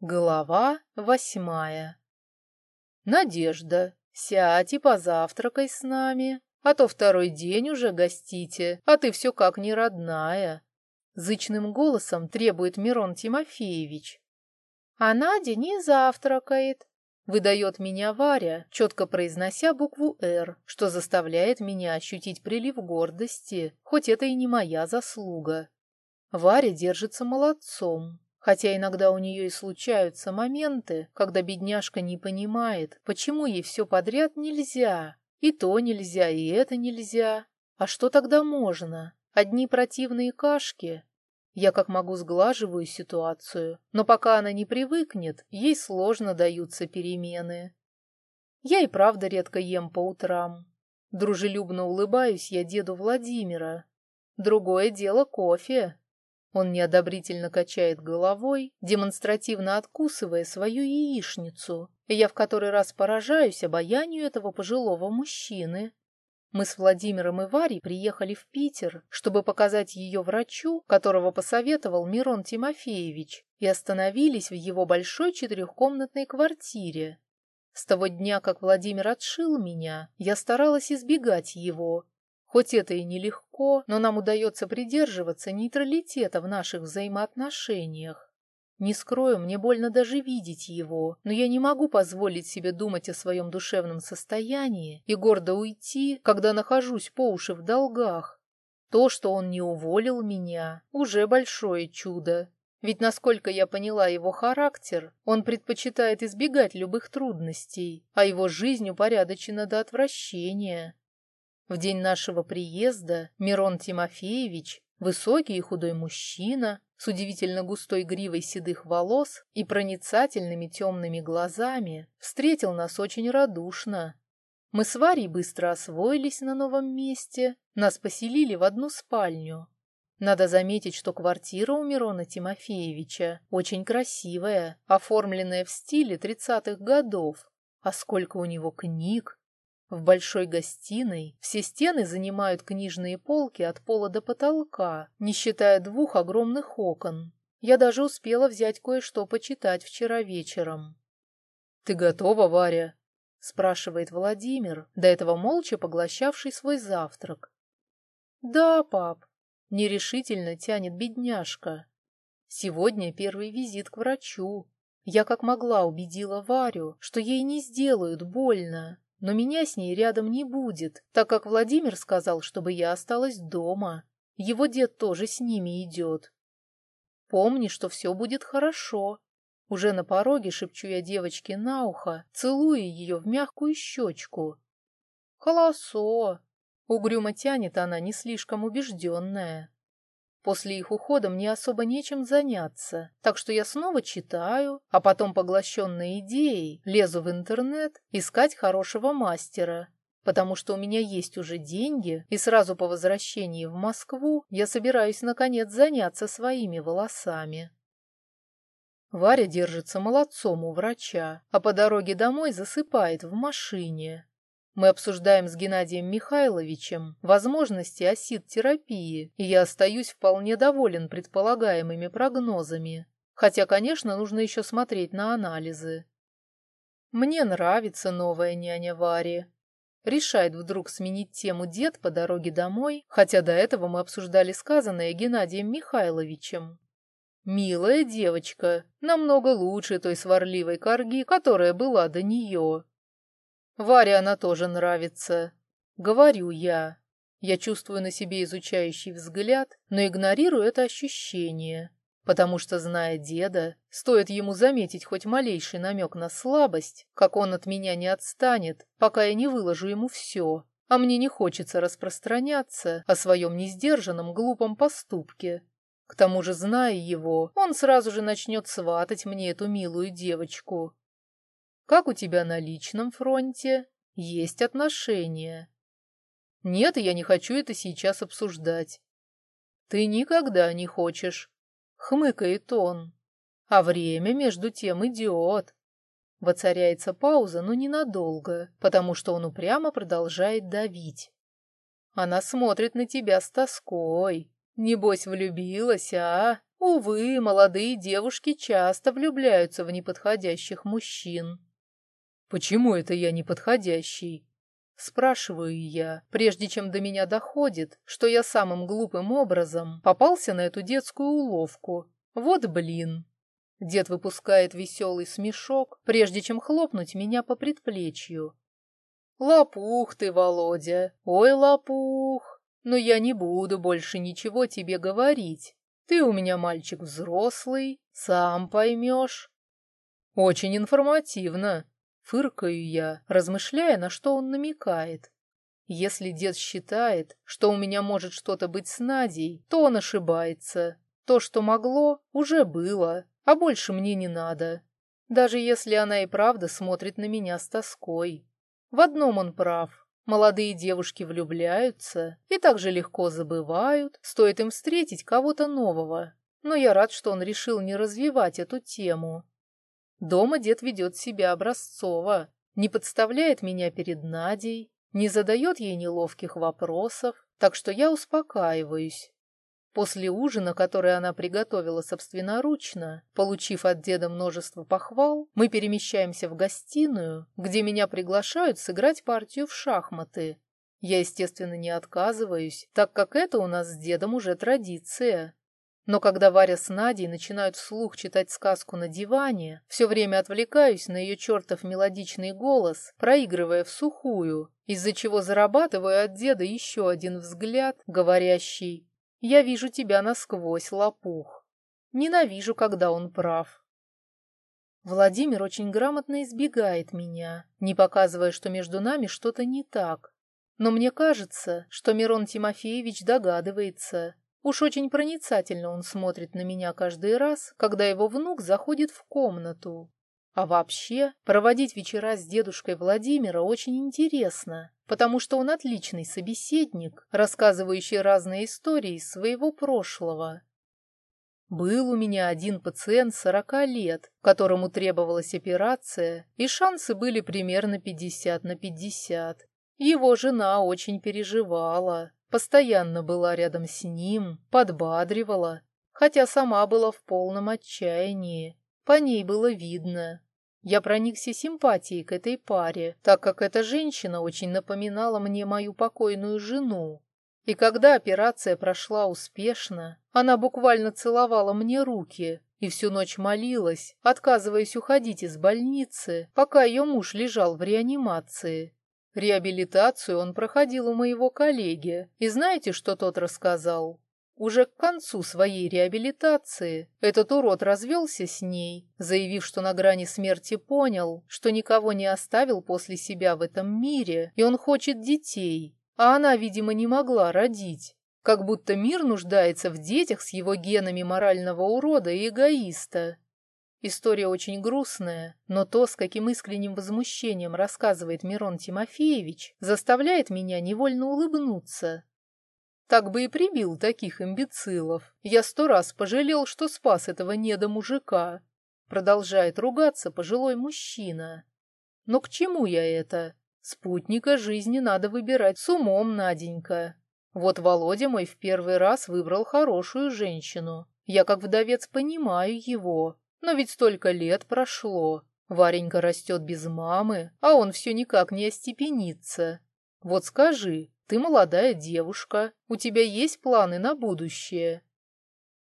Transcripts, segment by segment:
Глава восьмая «Надежда, сядь и позавтракай с нами, а то второй день уже гостите, а ты все как не родная», — зычным голосом требует Мирон Тимофеевич. «А Надя не завтракает», — выдает меня Варя, четко произнося букву «Р», что заставляет меня ощутить прилив гордости, хоть это и не моя заслуга. Варя держится молодцом, Хотя иногда у нее и случаются моменты, когда бедняжка не понимает, почему ей все подряд нельзя. И то нельзя, и это нельзя. А что тогда можно? Одни противные кашки? Я как могу сглаживаю ситуацию, но пока она не привыкнет, ей сложно даются перемены. Я и правда редко ем по утрам. Дружелюбно улыбаюсь я деду Владимира. Другое дело кофе. Он неодобрительно качает головой, демонстративно откусывая свою яичницу, и я в который раз поражаюсь обаянию этого пожилого мужчины. Мы с Владимиром и Варей приехали в Питер, чтобы показать ее врачу, которого посоветовал Мирон Тимофеевич, и остановились в его большой четырехкомнатной квартире. С того дня, как Владимир отшил меня, я старалась избегать его, Хоть это и нелегко, но нам удается придерживаться нейтралитета в наших взаимоотношениях. Не скрою, мне больно даже видеть его, но я не могу позволить себе думать о своем душевном состоянии и гордо уйти, когда нахожусь по уши в долгах. То, что он не уволил меня, уже большое чудо. Ведь, насколько я поняла его характер, он предпочитает избегать любых трудностей, а его жизнь упорядочена до отвращения. В день нашего приезда Мирон Тимофеевич, высокий и худой мужчина, с удивительно густой гривой седых волос и проницательными темными глазами, встретил нас очень радушно. Мы с Варей быстро освоились на новом месте, нас поселили в одну спальню. Надо заметить, что квартира у Мирона Тимофеевича очень красивая, оформленная в стиле тридцатых годов. А сколько у него книг, в большой гостиной все стены занимают книжные полки от пола до потолка, не считая двух огромных окон. Я даже успела взять кое-что почитать вчера вечером. «Ты готова, Варя?» — спрашивает Владимир, до этого молча поглощавший свой завтрак. «Да, пап», — нерешительно тянет бедняжка. «Сегодня первый визит к врачу. Я как могла убедила Варю, что ей не сделают больно, но меня с ней рядом не будет, так как Владимир сказал, чтобы я осталась дома. Его дед тоже с ними идет. Помни, что все будет хорошо. Уже на пороге шепчу я девочке на ухо, целуя ее в мягкую щечку. Холосо. Угрюмо тянет она, не слишком убежденная. После их ухода мне особо нечем заняться, так что я снова читаю, а потом, поглощенной идеей, лезу в интернет искать хорошего мастера, потому что у меня есть уже деньги, и сразу по возвращении в Москву я собираюсь наконец заняться своими волосами. Варя держится молодцом у врача, а по дороге домой засыпает в машине, мы обсуждаем с Геннадием Михайловичем возможности осид-терапии, и я остаюсь вполне доволен предполагаемыми прогнозами. Хотя, конечно, нужно еще смотреть на анализы. Мне нравится новая няня Вари. Решает вдруг сменить тему дед по дороге домой, хотя до этого мы обсуждали сказанное Геннадием Михайловичем. Милая девочка, намного лучше той сварливой корги, которая была до нее. Варе она тоже нравится. Говорю я. Я чувствую на себе изучающий взгляд, но игнорирую это ощущение, потому что, зная деда, стоит ему заметить хоть малейший намек на слабость, как он от меня не отстанет, пока я не выложу ему все, а мне не хочется распространяться о своем несдержанном глупом поступке. К тому же, зная его, он сразу же начнет сватать мне эту милую девочку, как у тебя на личном фронте? Есть отношения? Нет, я не хочу это сейчас обсуждать. Ты никогда не хочешь. Хмыкает он. А время между тем идет. Воцаряется пауза, но ненадолго, потому что он упрямо продолжает давить. Она смотрит на тебя с тоской. Небось, влюбилась, а? Увы, молодые девушки часто влюбляются в неподходящих мужчин. Почему это я неподходящий? Спрашиваю я, прежде чем до меня доходит, что я самым глупым образом попался на эту детскую уловку. Вот блин. Дед выпускает веселый смешок, прежде чем хлопнуть меня по предплечью. Лопух ты, Володя, ой, лопух. Но я не буду больше ничего тебе говорить. Ты у меня мальчик взрослый, сам поймешь. Очень информативно, Фыркаю я, размышляя, на что он намекает. Если дед считает, что у меня может что-то быть с Надей, то он ошибается. То, что могло, уже было, а больше мне не надо. Даже если она и правда смотрит на меня с тоской. В одном он прав. Молодые девушки влюбляются и так же легко забывают, стоит им встретить кого-то нового. Но я рад, что он решил не развивать эту тему. Дома дед ведет себя образцово, не подставляет меня перед Надей, не задает ей неловких вопросов, так что я успокаиваюсь. После ужина, который она приготовила собственноручно, получив от деда множество похвал, мы перемещаемся в гостиную, где меня приглашают сыграть партию в шахматы. Я, естественно, не отказываюсь, так как это у нас с дедом уже традиция. Но когда Варя с Надей начинают вслух читать сказку на диване, все время отвлекаюсь на ее чертов мелодичный голос, проигрывая в сухую, из-за чего зарабатываю от деда еще один взгляд, говорящий «Я вижу тебя насквозь, лопух». Ненавижу, когда он прав. Владимир очень грамотно избегает меня, не показывая, что между нами что-то не так. Но мне кажется, что Мирон Тимофеевич догадывается, Уж очень проницательно он смотрит на меня каждый раз, когда его внук заходит в комнату. А вообще, проводить вечера с дедушкой Владимира очень интересно, потому что он отличный собеседник, рассказывающий разные истории из своего прошлого. Был у меня один пациент сорока лет, которому требовалась операция, и шансы были примерно 50 на 50. Его жена очень переживала, Постоянно была рядом с ним, подбадривала, хотя сама была в полном отчаянии. По ней было видно. Я проникся симпатией к этой паре, так как эта женщина очень напоминала мне мою покойную жену. И когда операция прошла успешно, она буквально целовала мне руки и всю ночь молилась, отказываясь уходить из больницы, пока ее муж лежал в реанимации. Реабилитацию он проходил у моего коллеги, и знаете, что тот рассказал? Уже к концу своей реабилитации этот урод развелся с ней, заявив, что на грани смерти понял, что никого не оставил после себя в этом мире, и он хочет детей, а она, видимо, не могла родить. Как будто мир нуждается в детях с его генами морального урода и эгоиста. История очень грустная, но то, с каким искренним возмущением рассказывает Мирон Тимофеевич, заставляет меня невольно улыбнуться. Так бы и прибил таких имбецилов. Я сто раз пожалел, что спас этого недомужика. Продолжает ругаться пожилой мужчина. Но к чему я это? Спутника жизни надо выбирать с умом, Наденька. Вот Володя мой в первый раз выбрал хорошую женщину. Я как вдовец понимаю его. Но ведь столько лет прошло. Варенька растет без мамы, а он все никак не остепенится. Вот скажи, ты молодая девушка, у тебя есть планы на будущее?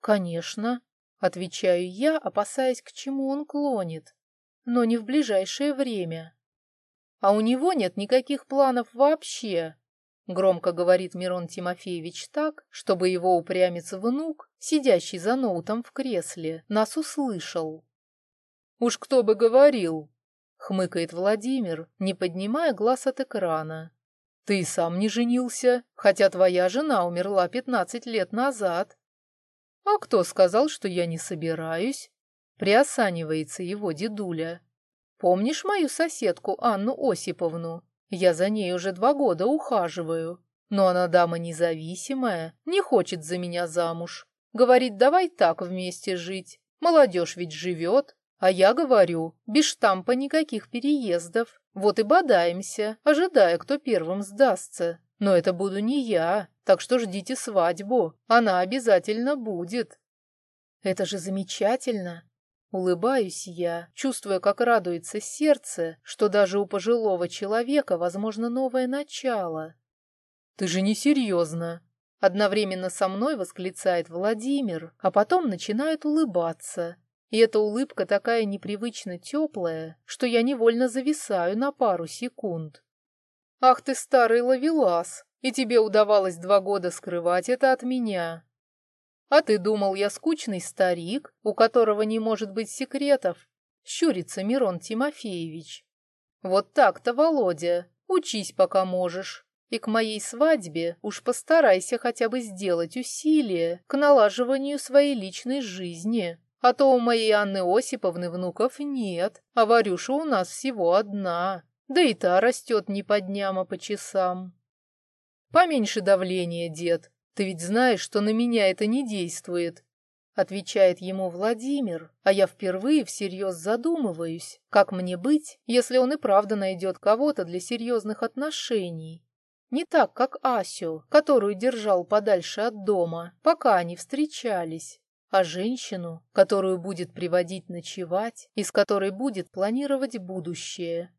Конечно, отвечаю я, опасаясь, к чему он клонит, но не в ближайшее время. А у него нет никаких планов вообще. Громко говорит Мирон Тимофеевич так, чтобы его упрямец-внук, сидящий за ноутом в кресле, нас услышал. «Уж кто бы говорил!» — хмыкает Владимир, не поднимая глаз от экрана. «Ты сам не женился, хотя твоя жена умерла пятнадцать лет назад». «А кто сказал, что я не собираюсь?» — приосанивается его дедуля. «Помнишь мою соседку Анну Осиповну, я за ней уже два года ухаживаю. Но она дама независимая, не хочет за меня замуж. Говорит, давай так вместе жить. Молодежь ведь живет. А я говорю, без штампа никаких переездов. Вот и бодаемся, ожидая, кто первым сдастся. Но это буду не я, так что ждите свадьбу. Она обязательно будет. Это же замечательно. Улыбаюсь я, чувствуя, как радуется сердце, что даже у пожилого человека возможно новое начало. «Ты же не серьезно!» Одновременно со мной восклицает Владимир, а потом начинает улыбаться. И эта улыбка такая непривычно теплая, что я невольно зависаю на пару секунд. «Ах ты старый ловелас, и тебе удавалось два года скрывать это от меня!» А ты думал, я скучный старик, у которого не может быть секретов? Щурится Мирон Тимофеевич. Вот так-то, Володя, учись, пока можешь. И к моей свадьбе уж постарайся хотя бы сделать усилие к налаживанию своей личной жизни. А то у моей Анны Осиповны внуков нет, а Варюша у нас всего одна. Да и та растет не по дням, а по часам. Поменьше давления, дед, ты ведь знаешь, что на меня это не действует. Отвечает ему Владимир, а я впервые всерьез задумываюсь, как мне быть, если он и правда найдет кого-то для серьезных отношений. Не так, как Асю, которую держал подальше от дома, пока они встречались, а женщину, которую будет приводить ночевать и с которой будет планировать будущее.